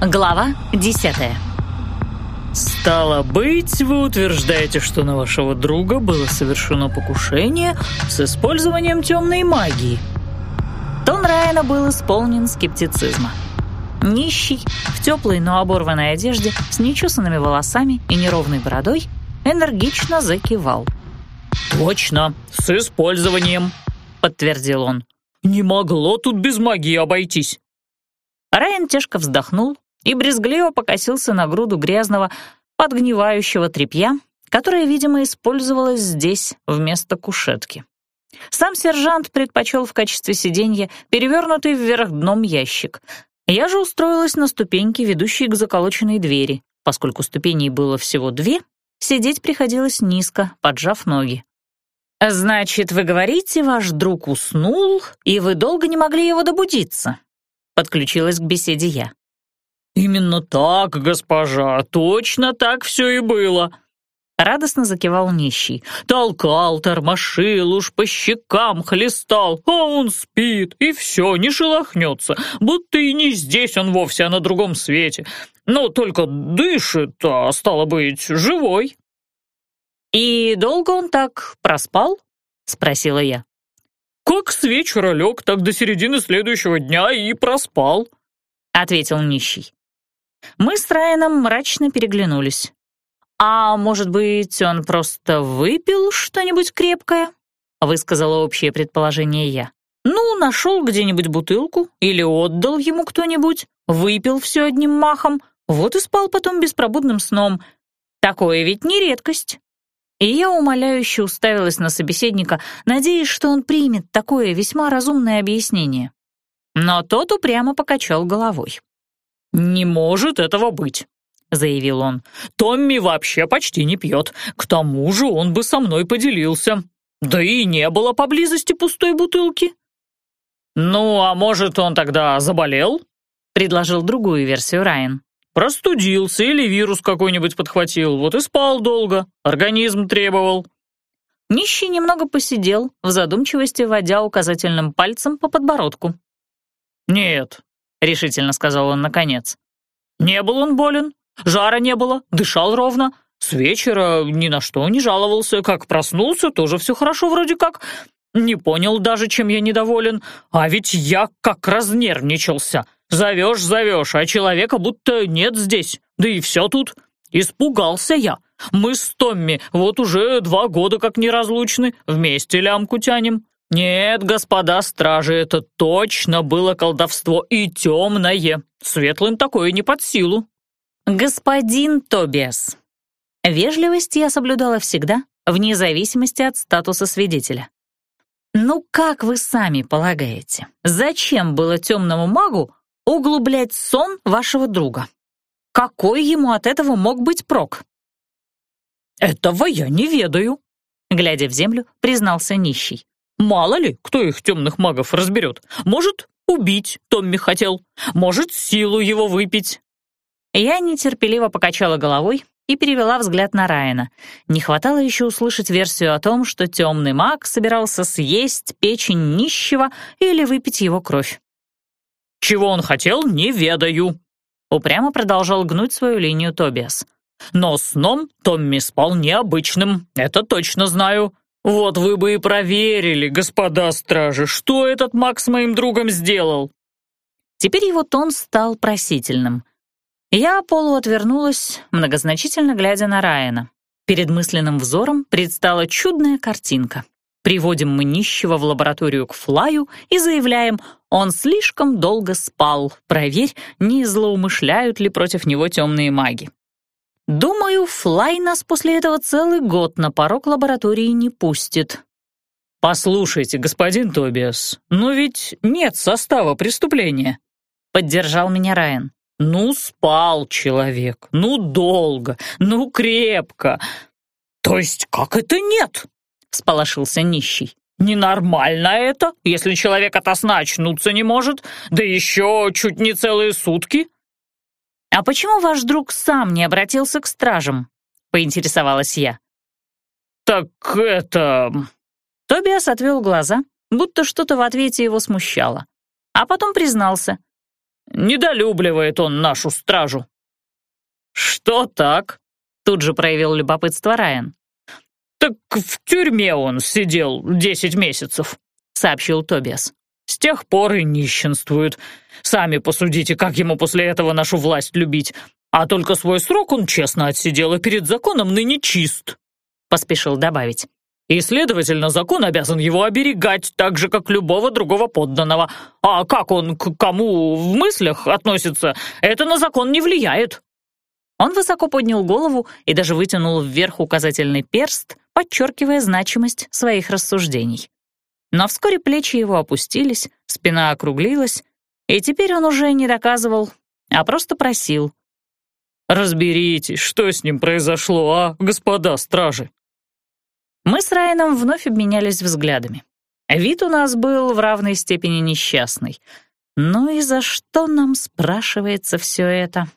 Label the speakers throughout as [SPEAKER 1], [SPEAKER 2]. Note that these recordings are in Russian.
[SPEAKER 1] Глава десятая.
[SPEAKER 2] «Стало быть, вы утверждаете, что на вашего друга было совершено покушение с использованием темной магии?»
[SPEAKER 1] Тон Райана был исполнен скептицизма. Нищий, в теплой, но оборванной одежде, с нечесанными волосами и неровной бородой, энергично закивал.
[SPEAKER 2] «Точно, с использованием», — подтвердил он. «Не могло тут без магии обойтись».
[SPEAKER 1] Райан тяжко вздохнул и брезгливо покосился на груду грязного, подгнивающего тряпья, которое, видимо, использовалось здесь вместо кушетки. Сам сержант предпочел в качестве сиденья перевернутый вверх дном ящик. Я же устроилась на ступеньке, ведущей к заколоченной двери. Поскольку ступеней было всего две, сидеть приходилось низко, поджав ноги. «Значит, вы говорите, ваш друг уснул, и вы долго не могли его добудиться?» Подключилась к беседе я.
[SPEAKER 2] «Именно так, госпожа, точно так все и было!»
[SPEAKER 1] Радостно закивал нищий.
[SPEAKER 2] «Толкал, тормошил, уж по щекам хлестал, а он спит, и все, не шелохнется, будто и не здесь он вовсе, а на другом свете. Но только дышит, а стало быть, живой».
[SPEAKER 1] «И долго он так проспал?» — спросила я.
[SPEAKER 2] «Как с вечера лег, так до середины следующего дня и проспал», —
[SPEAKER 1] ответил нищий. Мы с Райаном мрачно переглянулись. «А может быть, он просто выпил что-нибудь крепкое?» — высказала общее предположение я. «Ну, нашел где-нибудь бутылку или отдал ему кто-нибудь, выпил все одним махом, вот и спал потом беспробудным сном. Такое ведь не редкость». И я умоляюще уставилась на собеседника, надеясь, что он примет такое весьма разумное объяснение. Но тот упрямо покачал головой.
[SPEAKER 2] «Не может этого быть», — заявил он. «Томми вообще почти не пьет. К тому же он бы со мной поделился. Да и не было поблизости пустой бутылки». «Ну, а может, он тогда заболел?» — предложил другую версию Райан. «Простудился или вирус какой-нибудь подхватил, вот и спал долго, организм требовал».
[SPEAKER 1] Нищий немного посидел, в задумчивости водя указательным пальцем по подбородку.
[SPEAKER 2] «Нет, — решительно сказал он наконец. «Не был он болен, жара не было, дышал ровно. С вечера ни на что не жаловался, как проснулся, тоже все хорошо вроде как. Не понял даже, чем я недоволен. А ведь я как разнервничался. Зовешь, зовешь, а человека будто нет здесь. Да и все тут. Испугался я. Мы с Томми вот уже два года как неразлучны, вместе лямку тянем. «Нет, господа стражи, это точно было колдовство и темное. Светлым такое не под силу».
[SPEAKER 1] «Господин Тобиас». Вежливость я соблюдала всегда, вне зависимости от статуса свидетеля. «Ну как вы сами полагаете, зачем было темному магу углублять сон вашего друга? Какой ему от этого мог быть прок?»
[SPEAKER 2] «Этого я не ведаю», — глядя в землю, признался нищий. Мало ли, кто их темных магов разберет. Может, убить Томми хотел, может, силу его выпить.
[SPEAKER 1] Я нетерпеливо покачала головой и перевела взгляд на Райана. Не хватало еще услышать версию о том, что темный маг собирался съесть печень нищего или выпить его кровь.
[SPEAKER 2] «Чего он хотел, не ведаю», — упрямо продолжал гнуть свою линию Тобиас. «Но сном Томми спал необычным, это точно знаю. «Вот вы бы и проверили, господа стражи, что этот Макс моим другом сделал!»
[SPEAKER 1] Теперь его тон стал просительным. Я полуотвернулась, многозначительно глядя на Райана. Перед мысленным взором предстала чудная картинка. Приводим мы нищего в лабораторию к Флаю и заявляем, он слишком долго спал, проверь, не злоумышляют ли против него темные маги. Думаю, Флай нас после этого целый год на порог лаборатории не пустит.
[SPEAKER 2] «Послушайте, господин Тобиас, но ведь нет состава преступления», — поддержал меня Райан. «Ну, спал человек, ну, долго, ну, крепко». «То есть как это нет?» — сполошился нищий. «Ненормально это, если человек ото сна очнуться не может, да еще чуть не целые сутки».
[SPEAKER 1] «А почему ваш друг сам не обратился к стражам?» — поинтересовалась я.
[SPEAKER 2] «Так это...»
[SPEAKER 1] Тобиас отвел глаза, будто что-то в ответе его смущало. А потом признался.
[SPEAKER 2] недолюбливает он нашу стражу». «Что так?» — тут же проявил любопытство Райан. «Так в тюрьме он сидел десять месяцев», — сообщил Тобиас. «С тех пор и нищенствует. Сами посудите, как ему после этого нашу власть любить. А только свой срок он честно отсидел и перед законом ныне чист», — поспешил добавить. «И, следовательно, закон обязан его оберегать так же, как любого другого подданного. А как он к кому в мыслях относится, это на закон не влияет».
[SPEAKER 1] Он высоко поднял голову и даже вытянул вверх указательный перст, подчеркивая значимость своих рассуждений. Но вскоре плечи его опустились, спина округлилась, и теперь он уже не доказывал, а просто просил.
[SPEAKER 2] «Разберитесь, что с ним произошло, а, господа стражи?»
[SPEAKER 1] Мы с Райаном вновь обменялись взглядами. Вид у нас был в равной степени несчастный. Ну и за что нам спрашивается все это?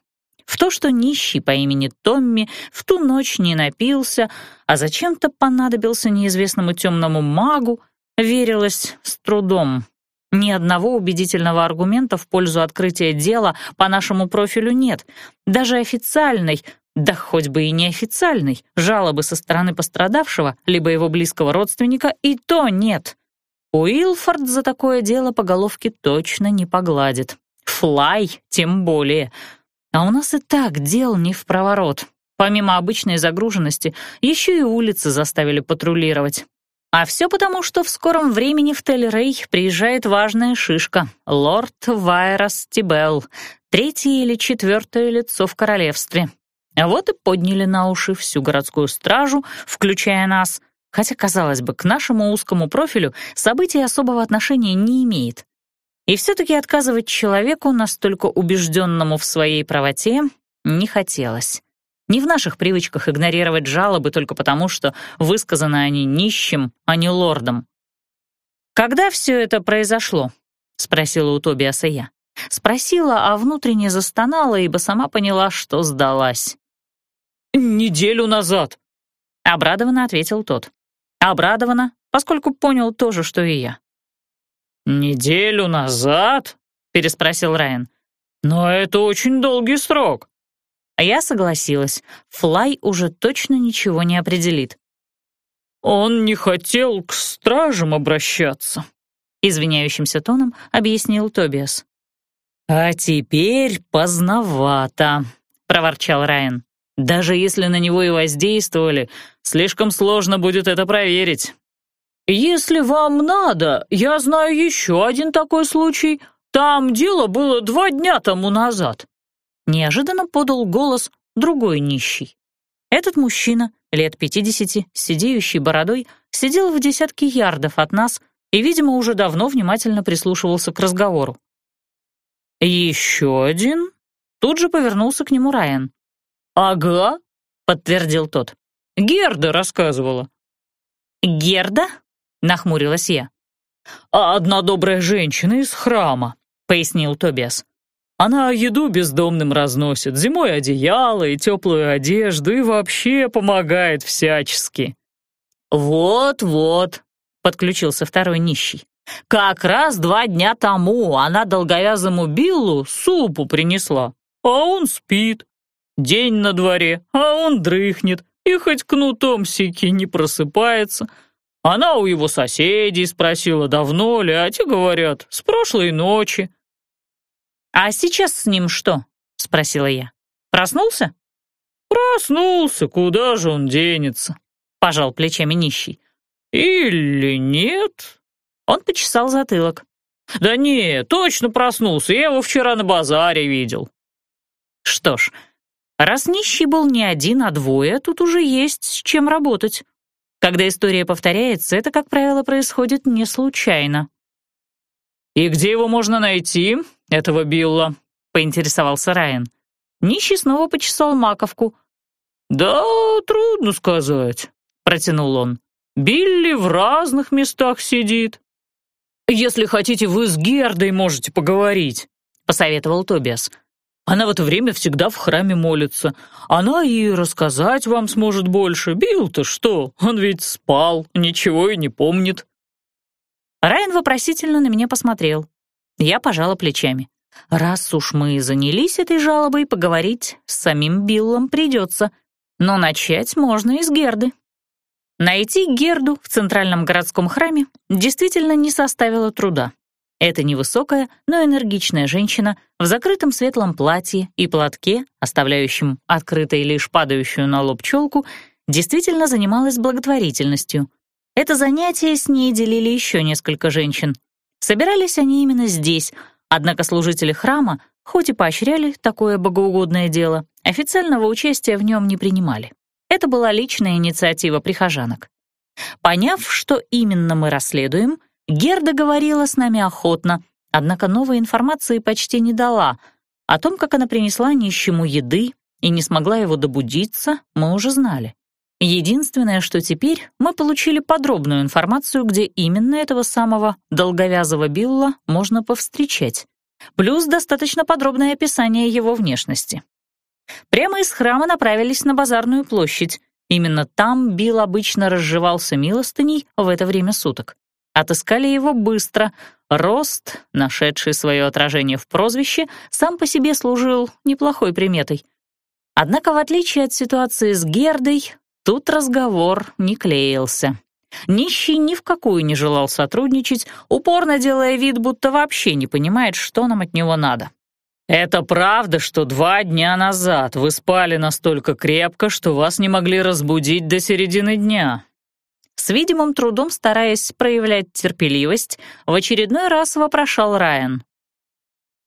[SPEAKER 1] В то, что нищий по имени Томми в ту ночь не напился, а зачем-то понадобился неизвестному темному магу, верилось с трудом. Ни одного убедительного аргумента в пользу открытия дела по нашему профилю нет. Даже официальной, да хоть бы и неофициальной, жалобы со стороны пострадавшего, либо его близкого родственника, и то нет. Уилфорд за такое дело по головке точно не погладит. Флай тем более. А у нас и так дел не в проворот. Помимо обычной загруженности, еще и улицы заставили патрулировать. А все потому, что в скором времени в Тель-Рей приезжает важная шишка — лорд Вайрос Тибел, третье или четвертое лицо в королевстве. Вот и подняли на уши всю городскую стражу, включая нас, хотя, казалось бы, к нашему узкому профилю событие особого отношения не имеет. И все-таки отказывать человеку, настолько убежденному в своей правоте, не хотелось. Не в наших привычках игнорировать жалобы только потому, что высказаны они нищим, а не лордом. «Когда все это произошло?» — спросила у Тобиаса я. Спросила, а внутренне застонала, ибо сама поняла, что сдалась.
[SPEAKER 2] «Неделю назад», —
[SPEAKER 1] обрадованно ответил тот. Обрадованно, поскольку понял то же, что и я.
[SPEAKER 2] «Неделю назад?» — переспросил Райан. «Но это очень долгий срок».
[SPEAKER 1] А я согласилась. Флай уже точно ничего не определит.
[SPEAKER 2] «Он не хотел к стражам обращаться», — извиняющимся тоном объяснил Тобиас.
[SPEAKER 1] «А теперь поздновато», — проворчал Райан. «Даже если на него и воздействовали, слишком сложно будет это проверить».
[SPEAKER 2] «Если вам надо, я знаю еще один такой случай. Там дело было два дня тому назад.
[SPEAKER 1] Неожиданно подал голос другой нищий. Этот мужчина, лет пятидесяти, с бородой, сидел в десятке ярдов от нас и, видимо, уже давно внимательно прислушивался к разговору.
[SPEAKER 2] «Еще один?» Тут же повернулся к нему Райан. «Ага», — подтвердил тот. «Герда рассказывала».
[SPEAKER 1] «Герда?» — нахмурилась я.
[SPEAKER 2] «А одна добрая женщина из храма», — пояснил Тобиас. Она еду бездомным разносит, зимой одеяло и теплую одежду, и вообще помогает всячески».
[SPEAKER 1] «Вот-вот», — подключился второй нищий. «Как раз два дня тому она долговязому Биллу супу принесла,
[SPEAKER 2] а он спит. День на дворе, а он дрыхнет, и хоть кнутом сики не просыпается. Она у его соседей спросила, давно ли, а те говорят, с прошлой ночи.
[SPEAKER 1] «А сейчас с ним что?» — спросила я. «Проснулся?»
[SPEAKER 2] «Проснулся, куда же он денется?»
[SPEAKER 1] — пожал плечами нищий.
[SPEAKER 2] «Или нет?»
[SPEAKER 1] Он почесал затылок.
[SPEAKER 2] «Да не, точно проснулся, я его вчера на базаре видел».
[SPEAKER 1] Что ж, раз нищий был не один, а двое, тут уже есть с чем работать. Когда история повторяется, это, как правило, происходит не случайно.
[SPEAKER 2] «И где его можно найти, этого Билла?» — поинтересовался Райан.
[SPEAKER 1] Нищий снова почесал маковку.
[SPEAKER 2] «Да, трудно сказать», — протянул он. «Билли в разных местах сидит». «Если хотите, вы с Гердой можете поговорить», — посоветовал Тобиас. «Она в это время всегда в храме молится. Она и рассказать вам сможет больше. Билл-то что? Он ведь спал, ничего и не помнит».
[SPEAKER 1] Райан вопросительно на меня посмотрел. Я пожала плечами. Раз уж мы занялись этой жалобой, поговорить с самим Биллом придется, но начать можно из Герды. Найти Герду в центральном городском храме действительно не составило труда. Это невысокая, но энергичная женщина в закрытом светлом платье и платке, оставляющем открытой лишь падающую на лоб челку, действительно занималась благотворительностью. Это занятие с ней делили еще несколько женщин. Собирались они именно здесь, однако служители храма, хоть и поощряли такое богоугодное дело, официального участия в нем не принимали. Это была личная инициатива прихожанок. Поняв, что именно мы расследуем, Герда говорила с нами охотно, однако новой информации почти не дала. О том, как она принесла нищему еды и не смогла его добудиться, мы уже знали. Единственное, что теперь мы получили подробную информацию, где именно этого самого долговязого Билла можно повстречать, плюс достаточно подробное описание его внешности. Прямо из храма направились на базарную площадь. Именно там Билл обычно разживался милостыней в это время суток. Отыскали его быстро. Рост, нашедший свое отражение в прозвище, сам по себе служил неплохой приметой. Однако, в отличие от ситуации с Гердой, тут разговор не клеился. Нищий ни в какую не желал сотрудничать, упорно делая вид, будто вообще не понимает, что нам от него надо. «Это правда, что два дня назад вы спали настолько крепко, что вас не могли разбудить до середины дня?» С видимым трудом стараясь проявлять терпеливость, в очередной раз вопрошал Райан.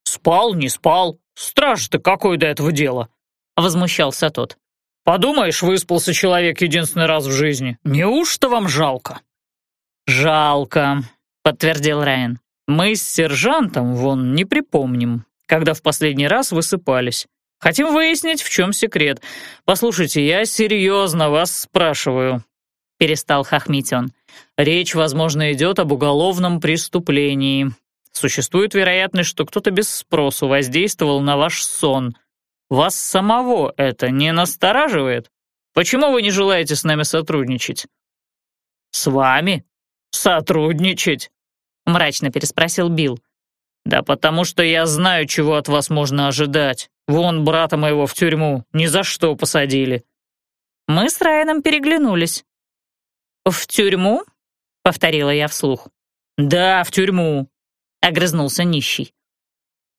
[SPEAKER 2] «Спал, не спал. Страж-то какое до этого дело?» — возмущался тот. «Подумаешь, выспался человек единственный раз в жизни. Неужто вам жалко?»
[SPEAKER 1] «Жалко», — подтвердил Райан.
[SPEAKER 2] «Мы с сержантом, вон, не припомним когда в последний раз высыпались. Хотим выяснить, в чем секрет. Послушайте, я серьезно вас спрашиваю».
[SPEAKER 1] Перестал хохмить он.
[SPEAKER 2] «Речь, возможно, идет об уголовном преступлении. Существует вероятность, что кто-то без спросу воздействовал на ваш сон. Вас самого это не настораживает? Почему вы не желаете с нами сотрудничать?»
[SPEAKER 1] «С вами?
[SPEAKER 2] Сотрудничать?»
[SPEAKER 1] мрачно переспросил Билл.
[SPEAKER 2] «Да потому что я знаю, чего от вас можно ожидать. Вон брата моего в тюрьму ни за что посадили».
[SPEAKER 1] Мы с Райаном переглянулись. «В тюрьму?» — повторила я вслух.
[SPEAKER 2] «Да, в тюрьму», — огрызнулся нищий.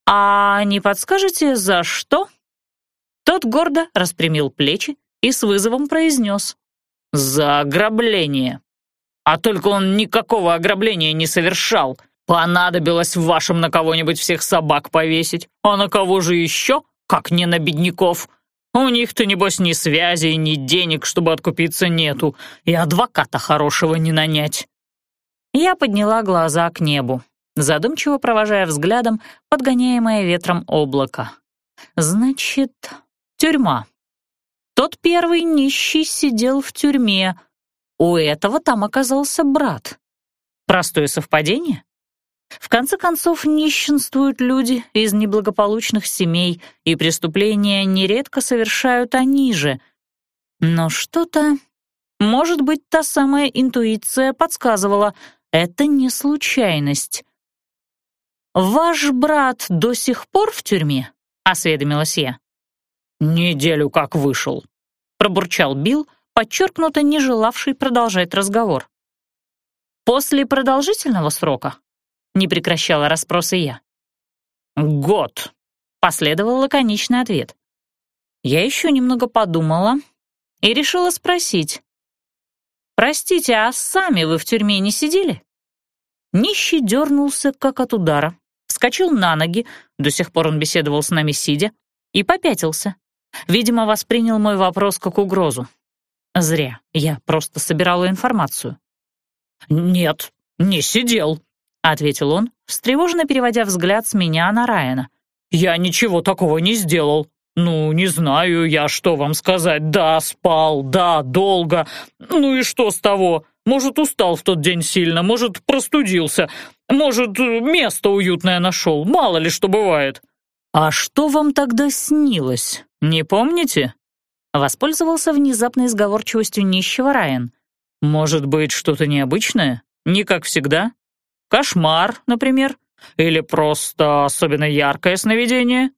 [SPEAKER 1] «А не подскажете, за что?» Тот гордо распрямил плечи и с вызовом произнес.
[SPEAKER 2] «За ограбление. А только он никакого ограбления не совершал. Понадобилось в вашем на кого-нибудь всех собак повесить. А на кого же еще, как не на бедняков? У них-то, небось, ни связи, ни денег, чтобы откупиться нету, и адвоката хорошего не нанять».
[SPEAKER 1] Я подняла глаза к небу, задумчиво провожая взглядом подгоняемое ветром облако. «Значит, тюрьма. Тот первый нищий сидел в тюрьме. У этого там оказался брат. Простое совпадение?» В конце концов, нищенствуют люди из неблагополучных семей, и преступления нередко совершают они же. Но что-то... Может быть, та самая интуиция подсказывала, это не случайность. «Ваш брат до сих пор в тюрьме?» — осведомилась я.
[SPEAKER 2] «Неделю как вышел», — пробурчал Билл, подчеркнуто не желавший продолжать разговор.
[SPEAKER 1] «После продолжительного срока?» Не прекращала расспросы я.
[SPEAKER 2] «Год», — последовал лаконичный ответ.
[SPEAKER 1] Я еще немного подумала и решила спросить. «Простите, а сами вы в тюрьме не сидели?» Нищий дернулся, как от удара, вскочил на ноги, до сих пор он беседовал с нами сидя, и попятился. Видимо, воспринял мой вопрос как угрозу. Зря, я просто собирала информацию.
[SPEAKER 2] «Нет, не сидел»,
[SPEAKER 1] ответил он, встревоженно переводя взгляд с меня на Райана.
[SPEAKER 2] «Я ничего такого не сделал. Ну, не знаю я, что вам сказать. Да, спал, да, долго. Ну и что с того? Может, устал в тот день сильно, может, простудился, может, место уютное нашел, мало ли что бывает».
[SPEAKER 1] «А что вам тогда снилось, не помните?» Воспользовался внезапной сговорчивостью нищего Райан.
[SPEAKER 2] «Может быть, что-то необычное? Не как всегда?» Кошмар, например. Или просто особенно яркое сновидение?»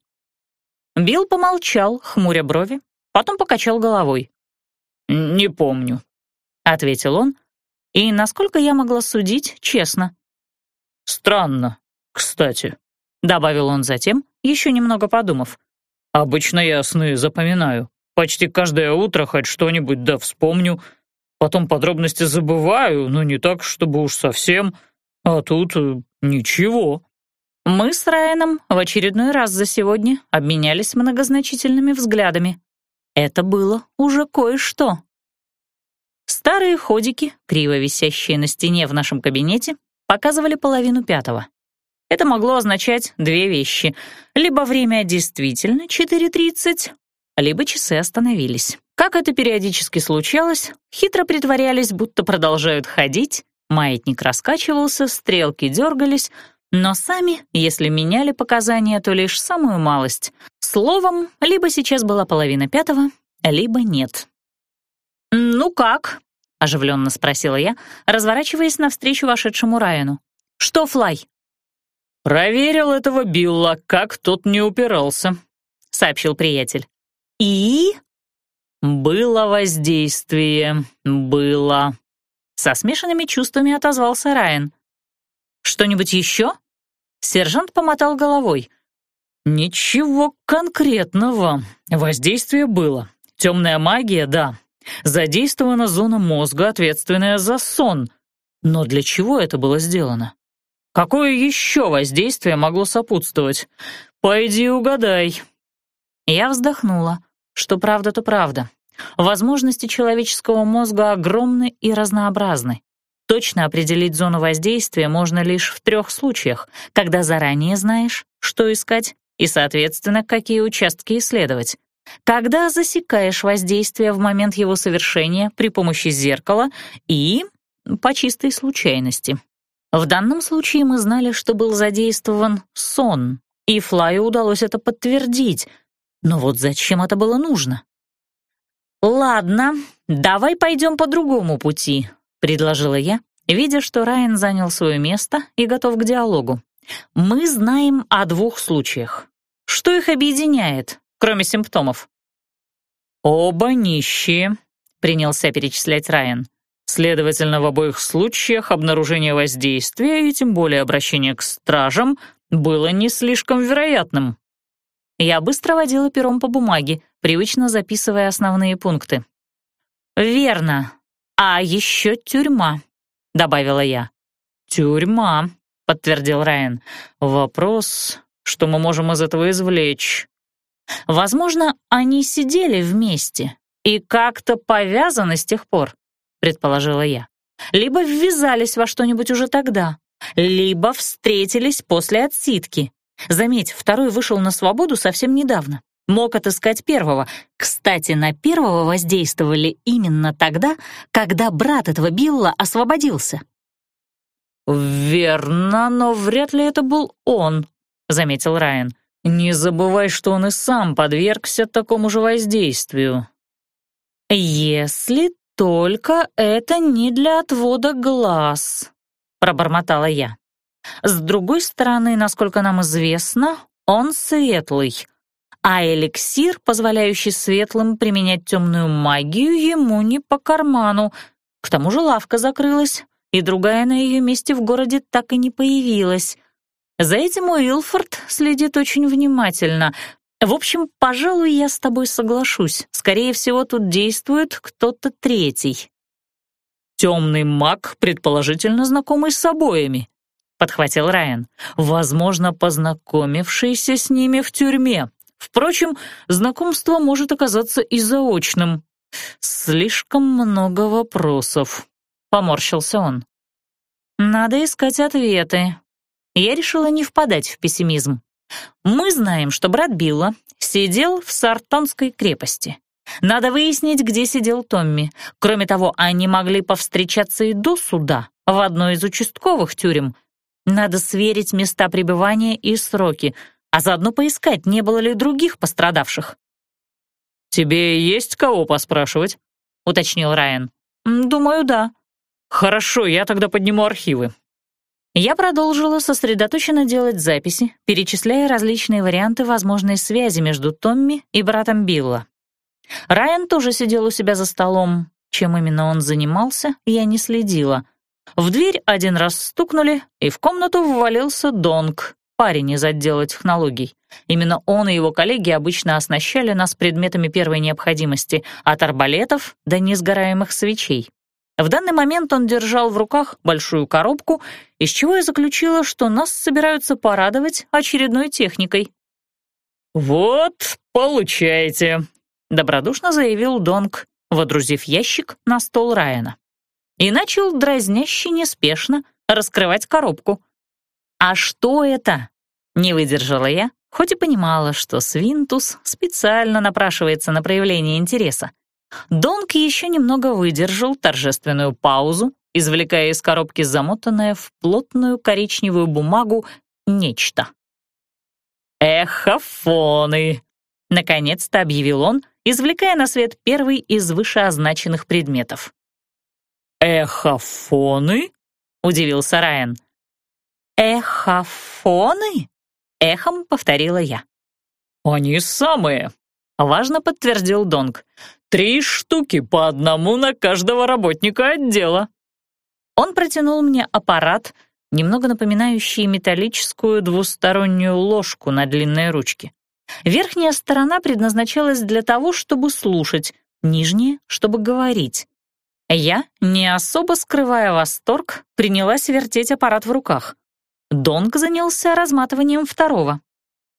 [SPEAKER 1] Билл помолчал, хмуря брови, потом покачал головой.
[SPEAKER 2] «Не помню», — ответил он, и, насколько я могла судить, честно. «Странно, кстати», — добавил он затем, еще немного подумав. «Обычно я сны запоминаю. Почти каждое утро хоть что-нибудь да вспомню. Потом подробности забываю, но не так, чтобы уж совсем. А тут э, ничего».
[SPEAKER 1] Мы с Райаном в очередной раз за сегодня обменялись многозначительными взглядами. Это было уже кое-что. Старые ходики, криво висящие на стене в нашем кабинете, показывали половину пятого. Это могло означать две вещи. Либо время действительно 4.30, либо часы остановились. Как это периодически случалось, хитро притворялись, будто продолжают ходить, маятник раскачивался, стрелки дергались, но сами, если меняли показания, то лишь самую малость. Словом, либо сейчас была половина пятого, либо нет. «Ну как?» — оживленно спросила я, разворачиваясь навстречу вошедшему Райану. «Что, Флай?»
[SPEAKER 2] «Проверил этого Билла, как тот не упирался», — сообщил приятель.
[SPEAKER 1] «И?»
[SPEAKER 2] «Было воздействие, было».
[SPEAKER 1] Со смешанными чувствами отозвался Райан. «Что-нибудь еще?» Сержант помотал головой.
[SPEAKER 2] «Ничего конкретного. Воздействие было. Темная магия, да. Задействована зона мозга, ответственная за сон. Но для чего это было сделано? Какое еще воздействие могло сопутствовать? Пойди угадай».
[SPEAKER 1] Я вздохнула. Что правда, то правда. Возможности человеческого мозга огромны и разнообразны. Точно определить зону воздействия можно лишь в трех случаях, когда заранее знаешь, что искать и, соответственно, какие участки исследовать. Тогда засекаешь воздействие в момент его совершения при помощи зеркала и по чистой случайности. В данном случае мы знали, что был задействован сон, и Флаю удалось это подтвердить. Но вот зачем это было нужно? «Ладно, давай пойдем по другому пути», — предложила я, видя, что Райан занял свое место и готов к диалогу. «Мы знаем о двух случаях. Что их объединяет, кроме симптомов?»
[SPEAKER 2] «Оба нищие», — принялся перечислять Райан. Следовательно, в обоих случаях обнаружение воздействия и тем более обращение к стражам было не слишком вероятным.
[SPEAKER 1] Я быстро водила пером по бумаге, привычно записывая основные пункты. «Верно. А еще тюрьма», — добавила я.
[SPEAKER 2] «Тюрьма», — подтвердил Райан. «Вопрос, что мы можем из этого извлечь?»
[SPEAKER 1] «Возможно, они сидели вместе и как-то повязаны с тех пор», — предположила я. «Либо ввязались во что-нибудь уже тогда, либо встретились после отсидки. Заметь, второй вышел на свободу совсем недавно. Мог отыскать первого. Кстати, на первого воздействовали именно тогда, когда брат этого Билла освободился.
[SPEAKER 2] «Верно, но вряд ли это был он», — заметил Райан. «Не забывай, что он и сам подвергся такому же воздействию».
[SPEAKER 1] «Если только это не для отвода глаз», — пробормотала я. С другой стороны, насколько нам известно, он светлый, а эликсир, позволяющий светлым применять темную магию, ему не по карману. К тому же лавка закрылась, и другая на ее месте в городе так и не появилась. За этим Уилфорд следит очень внимательно. В общем, пожалуй, я с тобой соглашусь. Скорее всего, тут действует кто-то третий.
[SPEAKER 2] Темный маг, предположительно знакомый с обоими, — подхватил Райан. «Возможно, познакомившийся с ними в тюрьме. Впрочем, знакомство может оказаться и заочным. Слишком много вопросов», — поморщился он.
[SPEAKER 1] «Надо искать ответы». Я решила не впадать в пессимизм. Мы знаем, что брат Билла сидел в Сартонской крепости. Надо выяснить, где сидел Томми. Кроме того, они могли повстречаться и до суда в одной из участковых тюрем — надо сверить места пребывания и сроки, а заодно поискать, не было ли других пострадавших.
[SPEAKER 2] «Тебе есть кого поспрашивать?» — уточнил Райан.
[SPEAKER 1] «Думаю, да».
[SPEAKER 2] «Хорошо, я тогда подниму архивы».
[SPEAKER 1] Я продолжила сосредоточенно делать записи, перечисляя различные варианты возможной связи между Томми и братом Билла. Райан тоже сидел у себя за столом. Чем именно он занимался, я не следила. В дверь один раз стукнули, и в комнату ввалился Донг, парень из отдела технологий. Именно он и его коллеги обычно оснащали нас предметами первой необходимости, от арбалетов до несгораемых свечей. В данный момент он держал в руках большую коробку, из чего я заключила, что нас собираются порадовать очередной техникой.
[SPEAKER 2] «Вот, получайте», — добродушно заявил Донг, водрузив ящик на стол Райана.
[SPEAKER 1] И начал дразняще неспешно раскрывать коробку. «А что это?» — не выдержала я, хоть и понимала, что Свинтус специально напрашивается на проявление интереса. Донк еще немного выдержал торжественную паузу, извлекая из коробки замотанное в плотную коричневую бумагу нечто.
[SPEAKER 2] «Эхофоны!»
[SPEAKER 1] — наконец-то объявил он, извлекая на свет первый из вышеозначенных предметов.
[SPEAKER 2] «Эхофоны?»
[SPEAKER 1] — удивился Райан. «Эхофоны?» — эхом повторила я.
[SPEAKER 2] «Они самые», — важно подтвердил Донг. Три штуки по одному на каждого работника отдела».
[SPEAKER 1] Он протянул мне аппарат, немного напоминающий металлическую двустороннюю ложку на длинной ручке. Верхняя сторона предназначалась для того, чтобы слушать, нижняя — чтобы говорить. Я, не особо скрывая восторг, принялась вертеть аппарат в руках. Донг занялся разматыванием второго.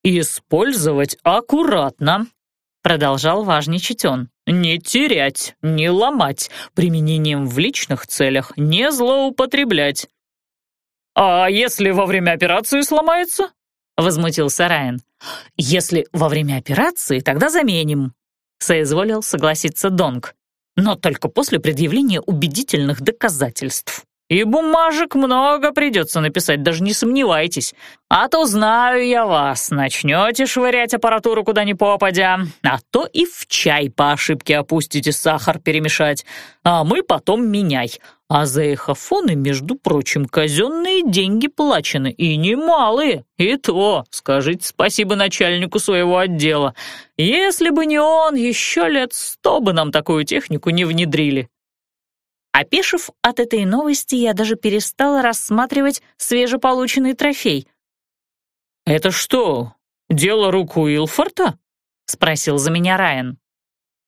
[SPEAKER 2] «Использовать аккуратно», — продолжал важничать он. «Не терять, не ломать, применением в личных целях не злоупотреблять». «А если во время операции сломается?» — возмутился Райан.
[SPEAKER 1] «Если во время операции, тогда заменим», — соизволил согласиться Донг. «Но только после предъявления убедительных доказательств».
[SPEAKER 2] И бумажек много придется написать, даже не сомневайтесь. А то знаю я вас, начнете швырять аппаратуру куда ни попадя, а то и в чай по ошибке опустите сахар перемешать, а мы потом меняй. А за эхофоны, между прочим, казенные деньги плачены, и немалые. И то, скажите спасибо начальнику своего отдела. Если бы не он, еще лет сто бы нам такую технику не внедрили.
[SPEAKER 1] Опешив от этой новости, я даже перестала рассматривать свежеполученный трофей.
[SPEAKER 2] «Это что, дело рук Уилфорта?» — спросил за меня Райан.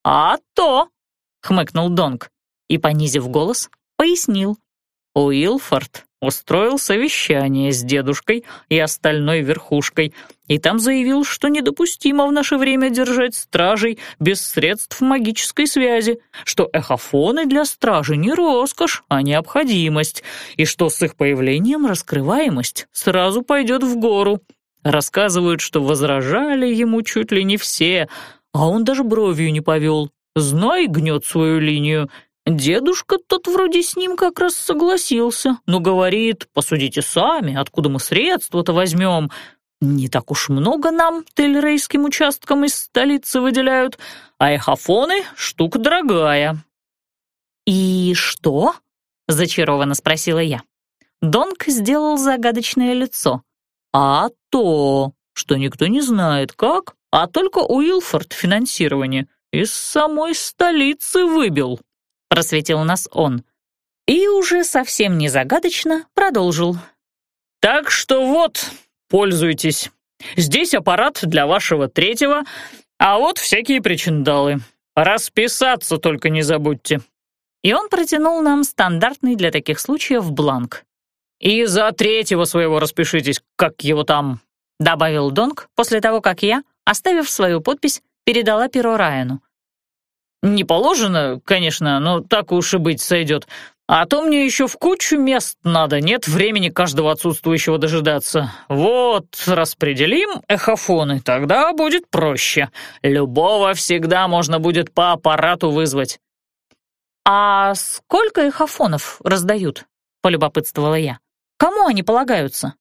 [SPEAKER 1] «А то!» — хмыкнул Донг и, понизив голос, пояснил.
[SPEAKER 2] Уилфорд устроил совещание с дедушкой и остальной верхушкой, и там заявил, что недопустимо в наше время держать стражей без средств магической связи, что эхофоны для стражи не роскошь, а необходимость, и что с их появлением раскрываемость сразу пойдет в гору. Рассказывают, что возражали ему чуть ли не все, а он даже бровью не повел. Знай, гнет свою линию — Дедушка тот вроде с ним как раз согласился, но говорит, посудите сами, откуда мы средства-то возьмем. Не так уж много нам тельрейским участкам из столицы выделяют, а эхофоны — штука дорогая».
[SPEAKER 1] «И что?» — зачарованно спросила я. Донг сделал загадочное лицо.
[SPEAKER 2] «А то, что никто не знает как, а только Уилфорд финансирование из самой столицы выбил»
[SPEAKER 1] просветил нас он. И уже совсем не загадочно продолжил.
[SPEAKER 2] «Так что вот, пользуйтесь. Здесь аппарат для вашего третьего, а вот всякие причиндалы. Расписаться только не забудьте».
[SPEAKER 1] И он протянул нам стандартный для таких случаев бланк.
[SPEAKER 2] «И за третьего своего распишитесь, как его там», —
[SPEAKER 1] добавил Донг после того, как я, оставив свою подпись, передала перо Райану.
[SPEAKER 2] Не положено, конечно, но так уж и быть сойдет. А то мне еще в кучу мест надо, нет времени каждого отсутствующего дожидаться. Вот, распределим эхофоны, тогда будет проще. Любого всегда можно будет по аппарату вызвать».
[SPEAKER 1] «А сколько эхофонов раздают?» — полюбопытствовала я. «Кому они полагаются?»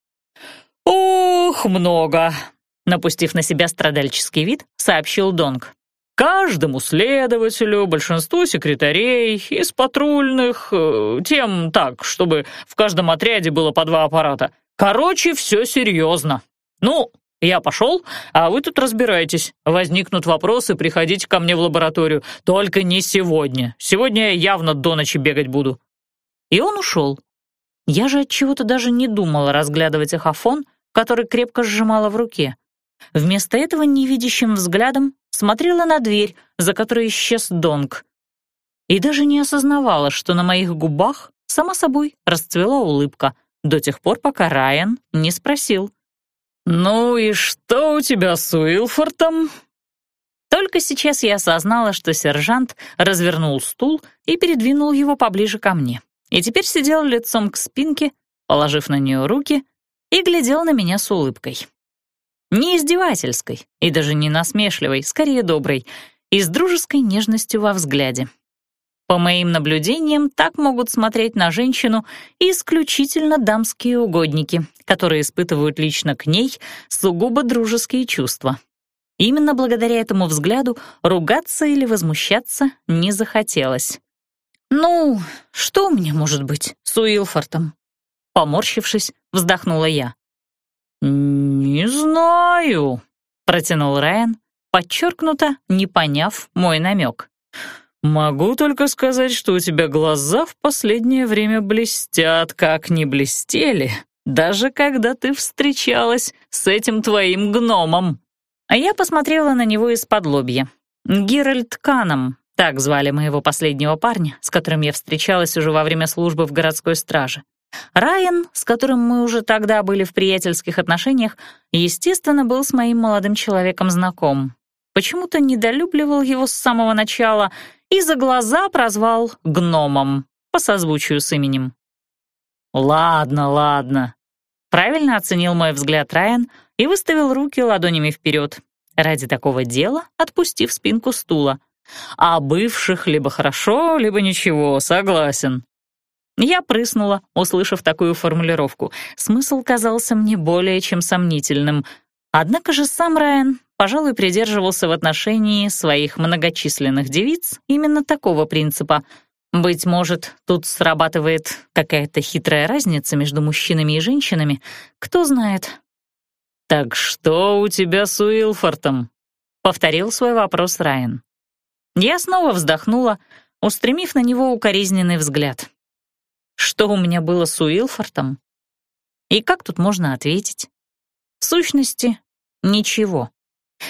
[SPEAKER 2] «Ух, много!»
[SPEAKER 1] — напустив на себя страдальческий вид, сообщил Донг.
[SPEAKER 2] Каждому следователю, большинству секретарей, из патрульных, э, тем так, чтобы в каждом отряде было по два аппарата. Короче, все серьезно. Ну, я пошел, а вы тут разбирайтесь. Возникнут вопросы, приходите ко мне в лабораторию. Только не сегодня. Сегодня я явно до ночи бегать буду».
[SPEAKER 1] И он ушел. Я же от чего-то даже не думала разглядывать ахофон, который крепко сжимала в руке. Вместо этого невидящим взглядом смотрела на дверь, за которой исчез Донг. И даже не осознавала, что на моих губах, само собой, расцвела улыбка, до тех пор, пока Райан не спросил.
[SPEAKER 2] «Ну и что у тебя с Уилфортом?»
[SPEAKER 1] Только сейчас я осознала, что сержант развернул стул и передвинул его поближе ко мне, и теперь сидел лицом к спинке, положив на нее руки, и глядел на меня с улыбкой. Не издевательской и даже не насмешливой, скорее доброй, и с дружеской нежностью во взгляде. По моим наблюдениям, так могут смотреть на женщину исключительно дамские угодники, которые испытывают лично к ней сугубо дружеские чувства. Именно благодаря этому взгляду ругаться или возмущаться не захотелось. «Ну, что у меня может быть с Уилфортом?» Поморщившись, вздохнула я.
[SPEAKER 2] «Не знаю», — протянул Райан, подчеркнуто не поняв мой намек. «Могу только сказать, что у тебя глаза в последнее время блестят, как не блестели, даже когда ты встречалась с этим твоим гномом».
[SPEAKER 1] А я посмотрела на него из-под лобья. Геральт Каном, так звали моего последнего парня, с которым я встречалась уже во время службы в городской страже. Райан, с которым мы уже тогда были в приятельских отношениях, естественно, был с моим молодым человеком знаком. Почему-то недолюбливал его с самого начала и за глаза прозвал гномом по созвучию с именем.
[SPEAKER 2] «Ладно, ладно», — правильно оценил мой взгляд Райан и выставил руки ладонями вперед, ради такого дела отпустив спинку стула. «А бывших либо хорошо, либо ничего, согласен».
[SPEAKER 1] Я прыснула, услышав такую формулировку. Смысл казался мне более чем сомнительным. Однако же сам Райан, пожалуй, придерживался в отношении своих многочисленных девиц именно такого принципа. Быть может, тут срабатывает какая-то хитрая разница между мужчинами и женщинами, кто знает.
[SPEAKER 2] «Так что у тебя с Уилфортом?» — повторил свой вопрос Райан.
[SPEAKER 1] Я снова вздохнула, устремив на него укоризненный взгляд. Что у меня было с Уилфортом? И как тут можно ответить? В сущности, ничего.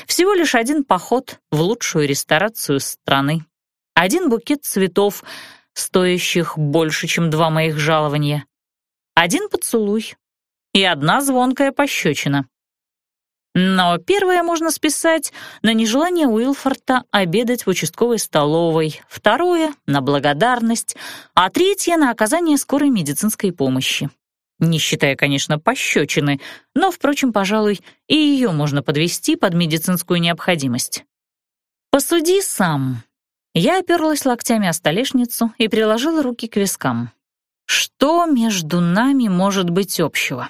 [SPEAKER 1] Всего лишь один поход в лучшую ресторацию страны. Один букет цветов, стоящих больше, чем два моих жалования. Один поцелуй и одна звонкая пощечина. Но первое можно списать на нежелание Уилфорта обедать в участковой столовой, второе — на благодарность, а третье — на оказание скорой медицинской помощи. Не считая, конечно, пощечины, но, впрочем, пожалуй, и ее можно подвести под медицинскую необходимость. «Посуди сам». Я оперлась локтями о столешницу и приложила руки к вискам. Что между нами может быть общего?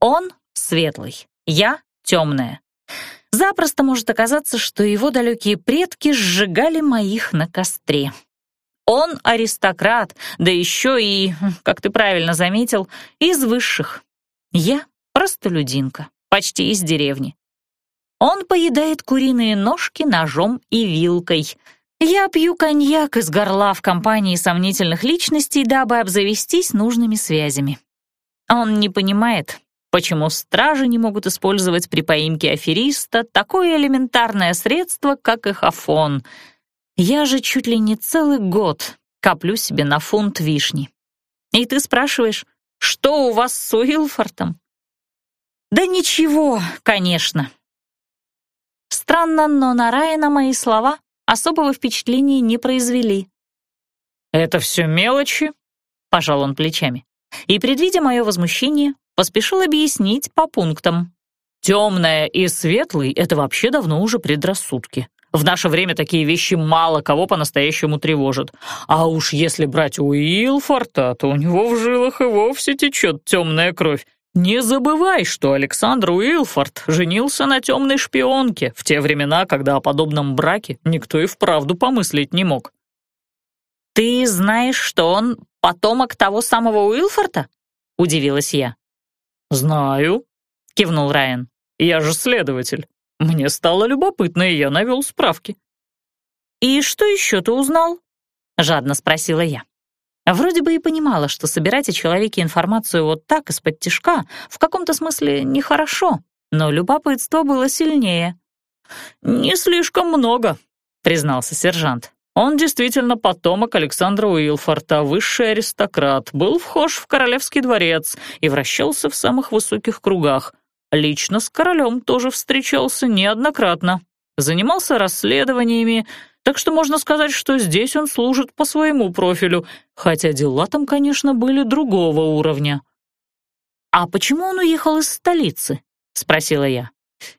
[SPEAKER 1] Он светлый, я темное. Запросто может оказаться, что его далекие предки сжигали моих на костре. Он аристократ, да еще и, как ты правильно заметил, из высших. Я простолюдинка, почти из деревни. Он поедает куриные ножки ножом и вилкой. Я пью коньяк из горла в компании сомнительных личностей, дабы обзавестись нужными связями. Он не понимает, Почему стражи не могут использовать при поимке афериста такое элементарное средство, как эхофон? Я же чуть ли не целый год коплю себе на фунт вишни. И ты спрашиваешь, что у вас с Уилфортом? Да ничего, конечно. Странно, но на Райана мои слова особого впечатления не произвели.
[SPEAKER 2] «Это все мелочи?» — пожал он плечами.
[SPEAKER 1] И, предвидя мое возмущение, поспешил объяснить по пунктам.
[SPEAKER 2] «Темное и светлый — это вообще давно уже предрассудки. В наше время такие вещи мало кого по-настоящему тревожат. А уж если брать Уилфорта, то у него в жилах и вовсе течет темная кровь. Не забывай, что Александр Уилфорд женился на темной шпионке в те времена, когда о подобном браке никто и вправду помыслить не мог.
[SPEAKER 1] «Ты знаешь, что он потомок того самого Уилфорта?» — удивилась я.
[SPEAKER 2] «Знаю», — кивнул Райан. «Я же следователь. Мне стало любопытно, и я навел справки».
[SPEAKER 1] «И что еще ты узнал?» — жадно спросила я. Вроде бы и понимала, что собирать о человеке информацию вот так, из-под тишка, в каком-то смысле нехорошо, но любопытство было сильнее.
[SPEAKER 2] «Не слишком много», — признался сержант. Он действительно потомок Александра Уилфорта, высший аристократ, был вхож в королевский дворец и вращался в самых высоких кругах. Лично с королем тоже встречался неоднократно. Занимался расследованиями, так что можно сказать, что здесь он служит по своему профилю, хотя дела там, конечно, были другого уровня.
[SPEAKER 1] «А почему он уехал из столицы?» — спросила я.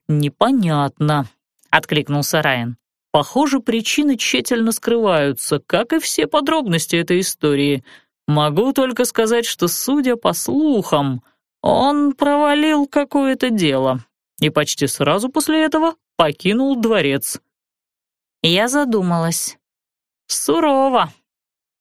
[SPEAKER 2] «Непонятно», — откликнулся Райан. «Похоже, причины тщательно скрываются, как и все подробности этой истории. Могу только сказать, что, судя по слухам, он провалил какое-то дело и почти сразу после этого покинул дворец.
[SPEAKER 1] Я задумалась. Сурово.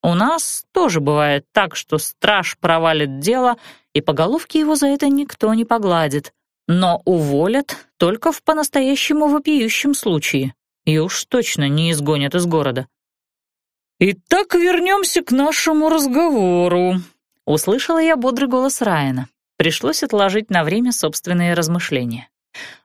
[SPEAKER 1] У нас тоже бывает так, что страж провалит дело, и по головке его за это никто не погладит. Но уволят только в по-настоящему вопиющем случае. И уж точно не изгонят из города.
[SPEAKER 2] «Итак, вернемся к нашему разговору», — услышала я бодрый голос Райана. Пришлось отложить на время собственные размышления.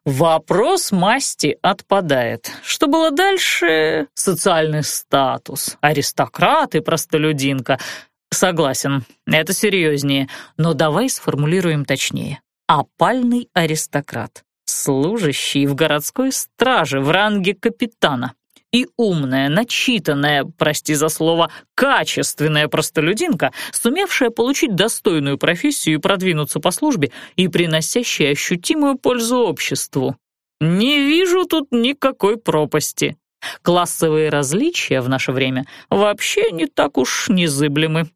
[SPEAKER 2] Вопрос масти отпадает. Что было дальше? Социальный статус, аристократ и простолюдинка. Согласен, это серьезнее, но давай сформулируем точнее. Опальный аристократ, служащий в городской страже в ранге капитана и умная, начитанная, прости за слово, качественная простолюдинка, сумевшая получить достойную профессию и продвинуться по службе и приносящая ощутимую пользу обществу. Не вижу тут никакой пропасти. Классовые различия в наше время вообще не так уж незыблемы.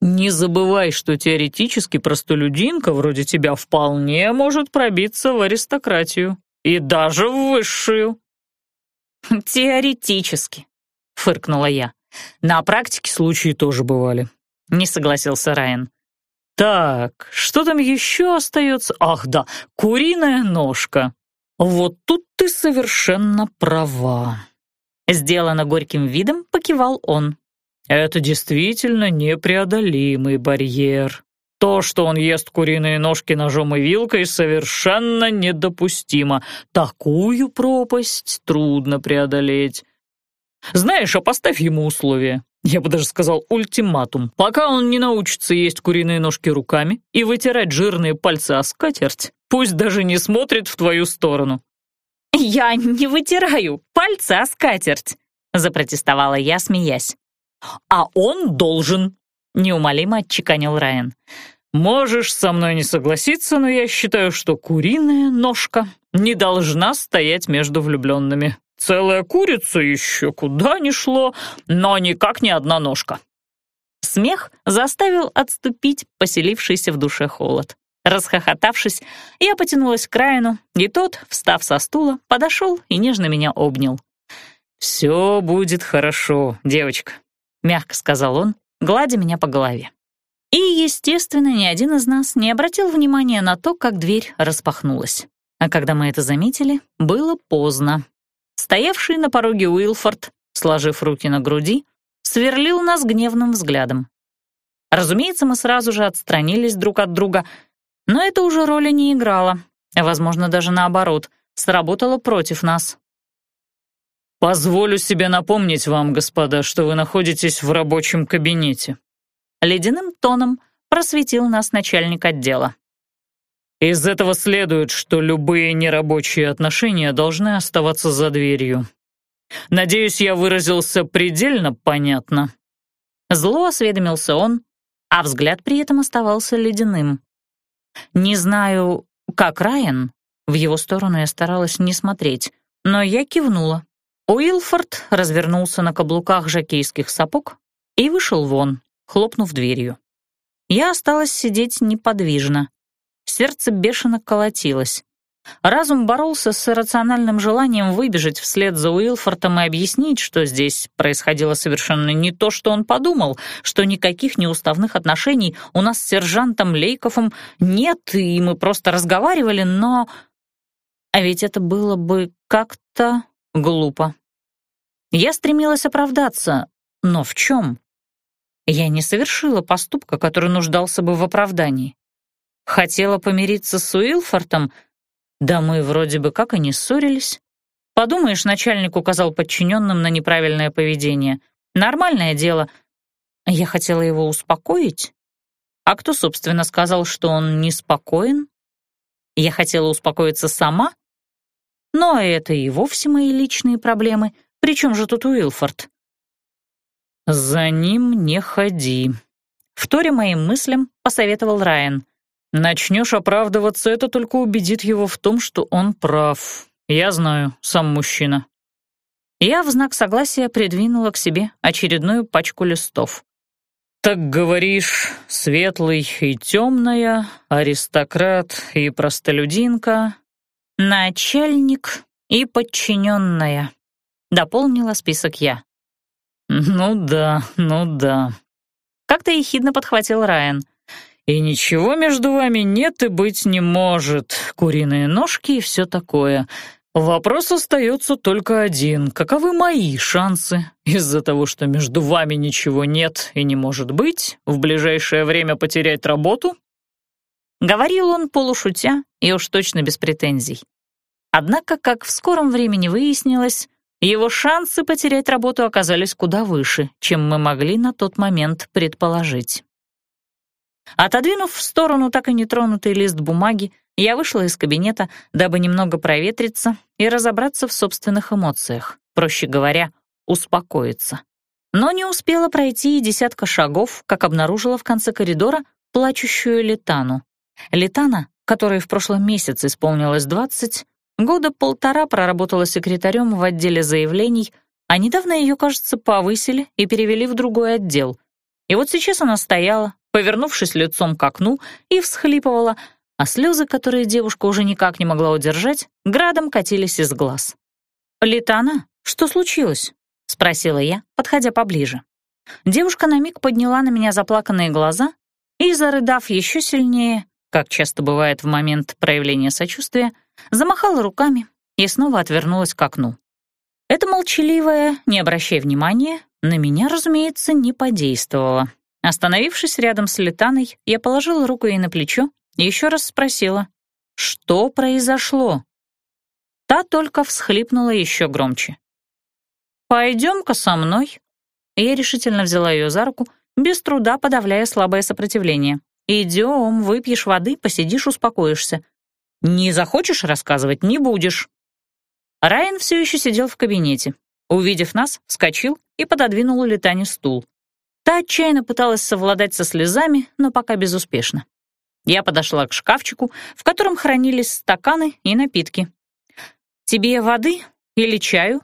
[SPEAKER 2] Не забывай, что теоретически простолюдинка вроде тебя вполне может пробиться в аристократию. И даже в высшую.
[SPEAKER 1] «Теоретически», — фыркнула я. «На практике случаи тоже бывали», — не согласился Райан.
[SPEAKER 2] «Так, что там еще остается? Ах да, куриная ножка. Вот тут ты совершенно права».
[SPEAKER 1] Сделано горьким видом, покивал он.
[SPEAKER 2] «Это действительно непреодолимый барьер. То, что он ест куриные ножки ножом и вилкой, совершенно недопустимо. Такую пропасть трудно преодолеть. Знаешь, а поставь ему условия. Я бы даже сказал ультиматум. Пока он не научится есть куриные ножки руками и вытирать жирные пальцы о скатерть, пусть даже не смотрит в твою сторону.
[SPEAKER 1] «Я не вытираю пальцы о скатерть», — запротестовала я, смеясь.
[SPEAKER 2] «А он должен», неумолимо отчеканил Райан. «Можешь со мной не согласиться, но я считаю, что куриная ножка не должна стоять между влюбленными. Целая курица еще куда ни шло, но никак не одна ножка».
[SPEAKER 1] Смех заставил отступить поселившийся в душе холод. Расхохотавшись, я потянулась к Райану, и тот, встав со стула, подошел и нежно меня обнял.
[SPEAKER 2] «Все будет хорошо, девочка», — мягко сказал он, гладя меня по голове.
[SPEAKER 1] И, естественно, ни один из нас не обратил внимания на то, как дверь распахнулась. А когда мы это заметили, было поздно. Стоявший на пороге Уилфорд, сложив руки на груди, сверлил нас гневным взглядом. Разумеется, мы сразу же отстранились друг от друга, но это уже роли не играло. Возможно, даже наоборот, сработало против нас.
[SPEAKER 2] «Позволю себе напомнить вам, господа, что вы находитесь в рабочем кабинете».
[SPEAKER 1] Ледяным тоном просветил нас начальник отдела.
[SPEAKER 2] «Из этого следует, что любые нерабочие отношения должны оставаться за дверью. Надеюсь, я выразился предельно понятно».
[SPEAKER 1] Зло осведомился он, а взгляд при этом оставался ледяным. Не знаю, как Райан, в его сторону я старалась не смотреть, но я кивнула. Уилфорд развернулся на каблуках жакейских сапог и вышел вон, хлопнув дверью. Я осталась сидеть неподвижно. Сердце бешено колотилось. Разум боролся с иррациональным желанием выбежать вслед за Уилфортом и объяснить, что здесь происходило совершенно не то, что он подумал, что никаких неуставных отношений у нас с сержантом Лейковым нет, и мы просто разговаривали, но... А ведь это было бы как-то глупо. Я стремилась оправдаться, но в чем? Я не совершила поступка, который нуждался бы в оправдании. Хотела помириться с Уилфортом? Да мы вроде бы как и не ссорились. Подумаешь, начальник указал подчиненным на неправильное поведение. Нормальное дело. Я хотела его успокоить. А кто, собственно, сказал, что он неспокоен? Я хотела успокоиться сама? Но это и вовсе мои личные проблемы. Причем же тут Уилфорд? «За ним не ходи», — вторя моим мыслям посоветовал Райан. «Начнешь оправдываться, это только убедит его в том, что он прав. Я знаю, сам мужчина». Я в знак согласия придвинула к себе очередную пачку листов. «Так говоришь, светлый и темная, аристократ и простолюдинка, начальник и подчиненная», — дополнила список я. «Ну да, ну да», — как-то ехидно подхватил Райан. «И ничего между вами нет и быть не может. Куриные ножки и все такое. Вопрос остается только один. Каковы мои шансы из-за того, что между вами ничего нет и не может быть, в ближайшее время потерять работу?» Говорил он полушутя и уж точно без претензий. Однако, как в скором времени выяснилось, его шансы потерять работу оказались куда выше, чем мы могли на тот момент предположить. Отодвинув в сторону так и нетронутый лист бумаги, я вышла из кабинета, дабы немного проветриться и разобраться в собственных эмоциях, проще говоря, успокоиться. Но не успела пройти и десятка шагов, как обнаружила в конце коридора плачущую Летану. Летана, которой в прошлом месяце исполнилось двадцать, Года полтора проработала секретарем в отделе заявлений, а недавно ее, кажется, повысили и перевели в другой отдел. И вот сейчас она стояла, повернувшись лицом к окну, и всхлипывала, а слезы, которые девушка уже никак не могла удержать, градом катились из глаз. «Литана, что случилось?» — спросила я, подходя поближе. Девушка на миг подняла на меня заплаканные глаза и, зарыдав еще сильнее, как часто бывает в момент проявления сочувствия, замахала руками и снова отвернулась к окну. Это молчаливое, не обращая внимания, на меня, разумеется, не подействовало. Остановившись рядом с Летаной, я положила руку ей на плечо и еще раз спросила, что произошло? Та только всхлипнула еще громче. «Пойдем-ка со мной». Я решительно взяла ее за руку, без труда подавляя слабое сопротивление. «Идем, выпьешь воды, посидишь, успокоишься. Не захочешь рассказывать — не будешь». Райан все еще сидел в кабинете. Увидев нас, вскочил и пододвинул Летане стул. Та отчаянно пыталась совладать со слезами, но пока безуспешно. Я подошла к шкафчику, в котором хранились стаканы и напитки. «Тебе воды или чаю?»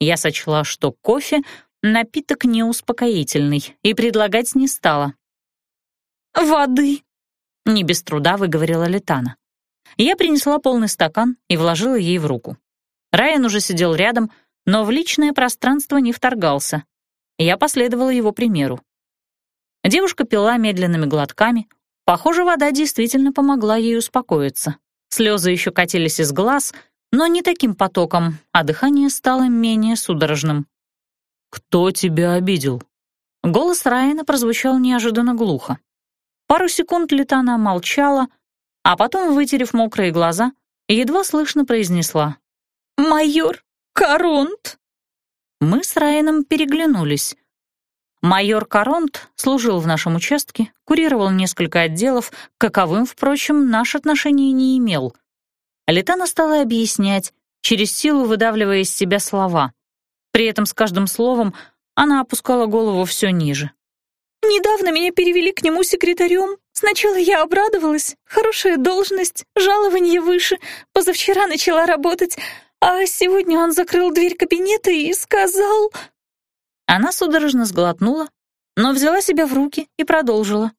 [SPEAKER 1] Я сочла, что кофе — напиток неуспокоительный, и предлагать не стала. «Воды!» — не без труда выговорила Летана. Я принесла полный стакан и вложила ей в руку. Райан уже сидел рядом, но в личное пространство не вторгался. Я последовала его примеру. Девушка пила медленными глотками. Похоже, вода действительно помогла ей успокоиться. Слезы еще катились из глаз, но не таким потоком, а дыхание стало менее судорожным. «Кто тебя обидел?» Голос Райана прозвучал неожиданно глухо. Пару секунд Летана молчала, а потом, вытерев мокрые глаза, едва слышно произнесла «Майор Коронт!» Мы с Райаном переглянулись. Майор Коронт служил в нашем участке, курировал несколько отделов, каковым, впрочем, наш отношение не имел. Летана стала объяснять, через силу выдавливая из себя слова. При этом с каждым словом она опускала голову все ниже. Недавно меня перевели к нему секретарем. Сначала я обрадовалась. Хорошая должность, жалование выше. Позавчера начала работать, а сегодня он закрыл дверь кабинета и сказал...» Она судорожно сглотнула, но взяла себя в руки и продолжила.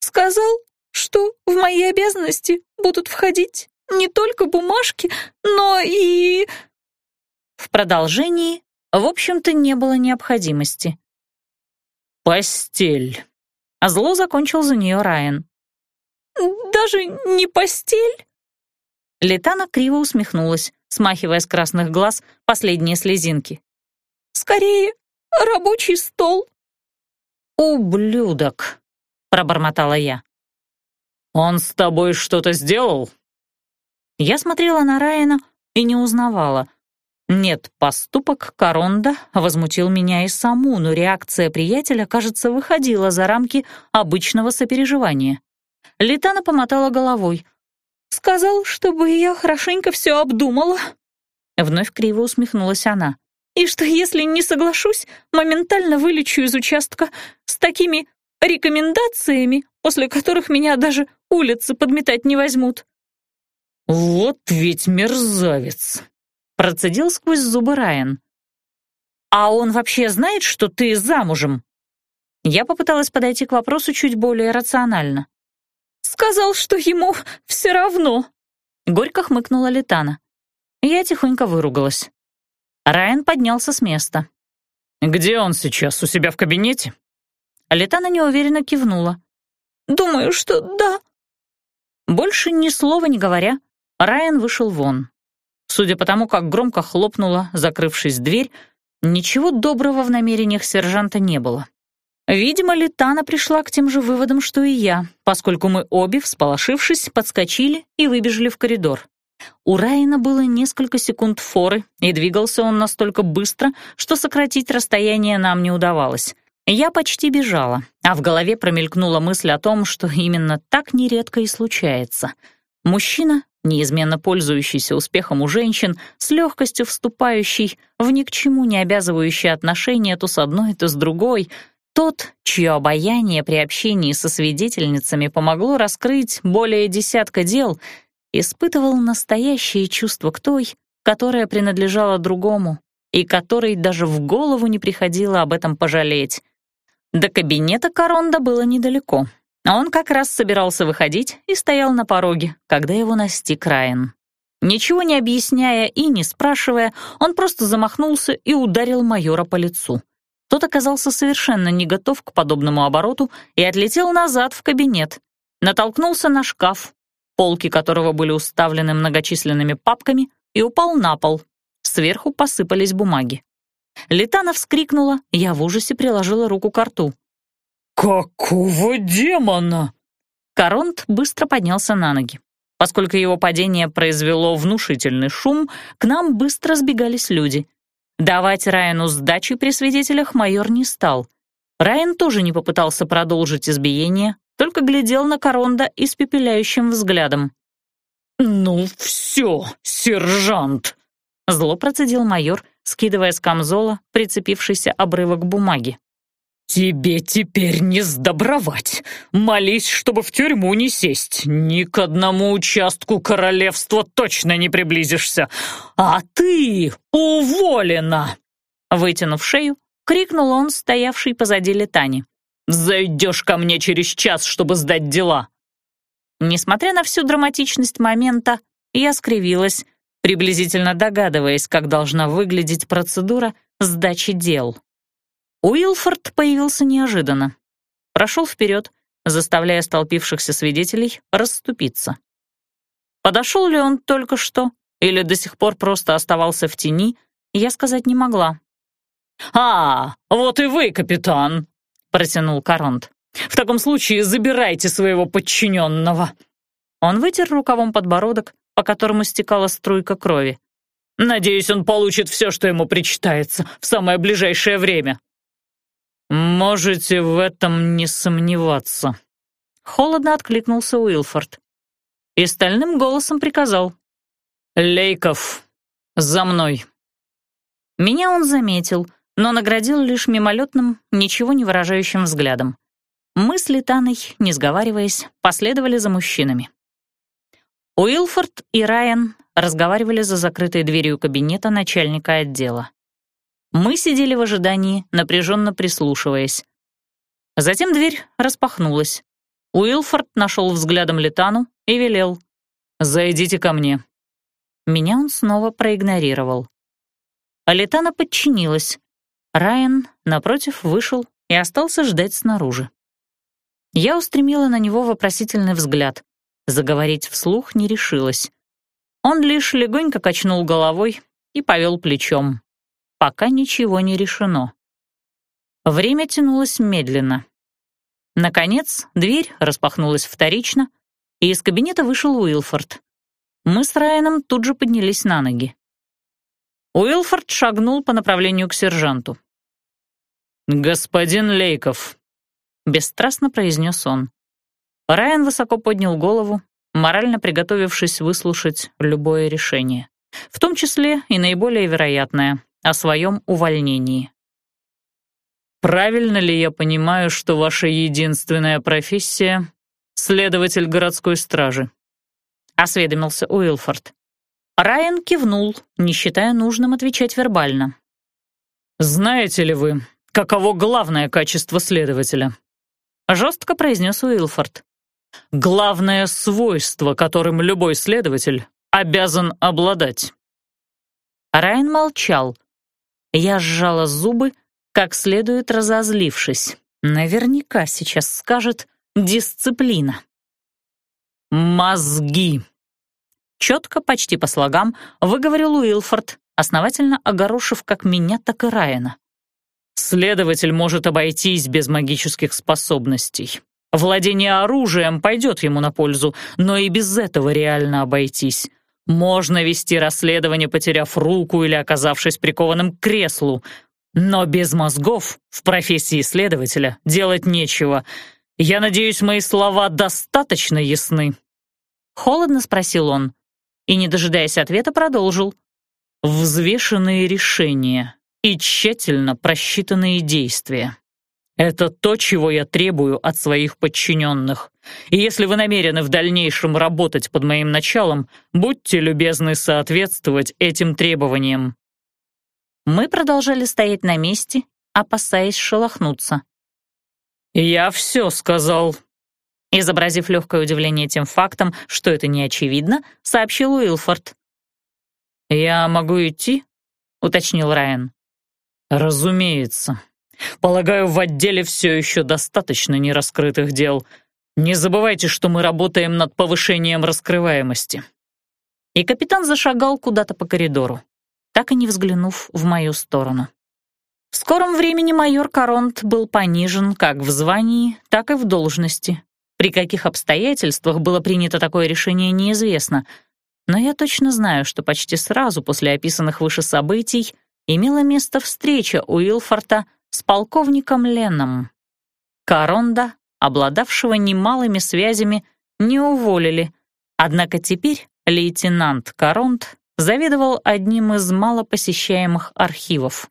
[SPEAKER 1] «Сказал,
[SPEAKER 3] что в мои обязанности будут входить не только бумажки, но и...»
[SPEAKER 1] В продолжении, в общем-то, не было необходимости.
[SPEAKER 2] «Постель»,
[SPEAKER 1] а зло закончил за нее Райан.
[SPEAKER 3] «Даже не постель?»
[SPEAKER 1] Летана криво усмехнулась, смахивая с красных глаз последние слезинки.
[SPEAKER 3] «Скорее, рабочий стол».
[SPEAKER 1] «Ублюдок», — пробормотала я.
[SPEAKER 2] «Он с тобой что-то сделал?»
[SPEAKER 1] Я смотрела на Райана и не узнавала. Нет, поступок Коронда возмутил меня и саму, но реакция приятеля, кажется, выходила за рамки обычного сопереживания. Летана помотала головой.
[SPEAKER 3] «Сказал, чтобы я хорошенько все обдумала».
[SPEAKER 1] Вновь криво усмехнулась она.
[SPEAKER 3] «И что, если не соглашусь, моментально вылечу из участка с такими рекомендациями, после которых меня даже улицы подметать не возьмут».
[SPEAKER 2] «Вот ведь мерзавец!» — процедил сквозь зубы Райан.
[SPEAKER 1] «А он вообще знает, что ты замужем?» Я попыталась подойти к вопросу чуть более рационально.
[SPEAKER 3] «Сказал, что ему все равно», — горько хмыкнула Летана.
[SPEAKER 1] Я тихонько выругалась. Райан поднялся с места.
[SPEAKER 2] «Где он сейчас? У себя в кабинете?»
[SPEAKER 1] Летана неуверенно кивнула.
[SPEAKER 3] «Думаю, что да».
[SPEAKER 1] Больше ни слова не говоря, Райан вышел вон. Судя по тому, как громко хлопнула, закрывшись дверь, ничего доброго в намерениях сержанта не было. Видимо, Литана пришла к тем же выводам, что и я, поскольку мы обе, всполошившись, подскочили и выбежали в коридор. У Райана было несколько секунд форы, и двигался он настолько быстро, что сократить расстояние нам не удавалось. Я почти бежала, а в голове промелькнула мысль о том, что именно так нередко и случается. Мужчина неизменно пользующийся успехом у женщин, с легкостью вступающий в ни к чему не обязывающие отношения то с одной, то с другой, тот, чье обаяние при общении со свидетельницами помогло раскрыть более десятка дел, испытывал настоящее чувство к той, которая принадлежала другому, и которой даже в голову не приходило об этом пожалеть. До кабинета Коронда было недалеко — он как раз собирался выходить и стоял на пороге, когда его настиг Райан. Ничего не объясняя и не спрашивая, он просто замахнулся и ударил майора по лицу. Тот оказался совершенно не готов к подобному обороту и отлетел назад в кабинет. Натолкнулся на шкаф, полки которого были уставлены многочисленными папками, и упал на пол. Сверху посыпались бумаги. Летана вскрикнула, я в ужасе приложила руку к рту.
[SPEAKER 2] «Какого демона?»
[SPEAKER 1] Коронт быстро поднялся на ноги. Поскольку его падение произвело внушительный шум, к нам быстро сбегались люди. Давать Райану сдачи при свидетелях майор не стал. Райан тоже не попытался продолжить избиение, только глядел на Коронда испепеляющим взглядом.
[SPEAKER 2] «Ну все, сержант!»
[SPEAKER 1] Зло процедил майор, скидывая с камзола прицепившийся обрывок бумаги.
[SPEAKER 2] «Тебе теперь не сдобровать. Молись, чтобы в тюрьму не сесть. Ни к одному участку королевства точно не приблизишься. А ты уволена!»
[SPEAKER 1] Вытянув шею, крикнул он, стоявший позади Летани.
[SPEAKER 2] «Зайдешь ко мне через час, чтобы сдать дела!»
[SPEAKER 1] Несмотря на всю драматичность момента, я скривилась, приблизительно догадываясь, как должна выглядеть процедура сдачи дел. Уилфорд появился неожиданно. Прошел вперед, заставляя столпившихся свидетелей расступиться. Подошел ли он только что или до сих пор просто оставался в тени, я сказать не могла.
[SPEAKER 2] «А, вот и вы, капитан!» — протянул Коронт. «В таком случае забирайте своего подчиненного!»
[SPEAKER 1] Он вытер рукавом подбородок, по которому стекала струйка крови.
[SPEAKER 2] «Надеюсь, он получит все, что ему причитается, в самое ближайшее время!» «Можете в этом не сомневаться», — холодно откликнулся Уилфорд. И стальным голосом приказал. «Лейков, за мной».
[SPEAKER 1] Меня он заметил, но наградил лишь мимолетным, ничего не выражающим взглядом. Мы с Литаной, не сговариваясь, последовали за мужчинами. Уилфорд и Райан разговаривали за закрытой дверью кабинета начальника отдела. Мы сидели в ожидании, напряженно прислушиваясь. Затем дверь распахнулась. Уилфорд нашел взглядом Летану и велел. «Зайдите ко мне». Меня он снова проигнорировал. А Летана подчинилась. Райан, напротив, вышел и остался ждать снаружи. Я устремила на него вопросительный взгляд. Заговорить вслух не решилась. Он лишь легонько качнул головой и повел плечом. Пока ничего не решено. Время тянулось медленно. Наконец, дверь распахнулась вторично, и из кабинета вышел Уилфорд. Мы с Райаном тут же поднялись на ноги. Уилфорд шагнул по направлению к сержанту. «Господин Лейков», — бесстрастно произнес он. Райан высоко поднял голову, морально приготовившись выслушать любое решение, в том числе и наиболее вероятное — о своем увольнении. «Правильно ли я понимаю, что ваша единственная профессия — следователь городской стражи?» — осведомился Уилфорд. Райан кивнул, не считая нужным отвечать вербально. «Знаете ли вы, каково главное качество следователя?» — жестко произнес Уилфорд. «Главное свойство, которым любой следователь обязан обладать». Райан молчал. Я сжала зубы, как следует разозлившись. Наверняка сейчас скажет «дисциплина». «Мозги!» Четко, почти по слогам, выговорил Уилфорд, основательно огорошив как меня, так и Райана. «Следователь может обойтись без магических способностей. Владение оружием пойдет ему на пользу, но и без этого реально обойтись. Можно вести расследование, потеряв руку или оказавшись прикованным к креслу. Но без мозгов в профессии следователя делать нечего. Я надеюсь, мои слова достаточно ясны?» Холодно спросил он и, не дожидаясь ответа, продолжил. «Взвешенные решения и тщательно просчитанные действия. Это то, чего я требую от своих подчиненных. И если вы намерены в дальнейшем работать под моим началом, будьте любезны соответствовать этим требованиям. Мы продолжали стоять на месте, опасаясь шелохнуться. «Я все сказал», изобразив легкое удивление тем фактом, что это не очевидно, сообщил Уилфорд. «Я могу идти?» — уточнил Райан. «Разумеется. Полагаю, в отделе все еще достаточно нераскрытых дел. Не забывайте, что мы работаем над повышением раскрываемости». И капитан зашагал куда-то по коридору так и не взглянув в мою сторону. В скором времени майор Коронт был понижен как в звании, так и в должности. При каких обстоятельствах было принято такое решение, неизвестно, но я точно знаю, что почти сразу после описанных выше событий имела место встреча Уилфорта с полковником Ленном. Коронда, обладавшего немалыми связями, не уволили, однако теперь лейтенант Коронт заведовал одним из малопосещаемых архивов.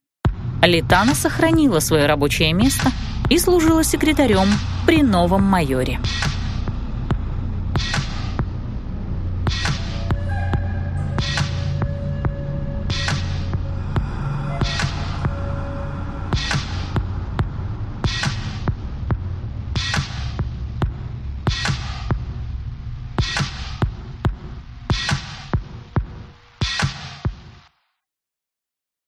[SPEAKER 1] Литана сохранила свое рабочее место и служила секретарем при новом майоре.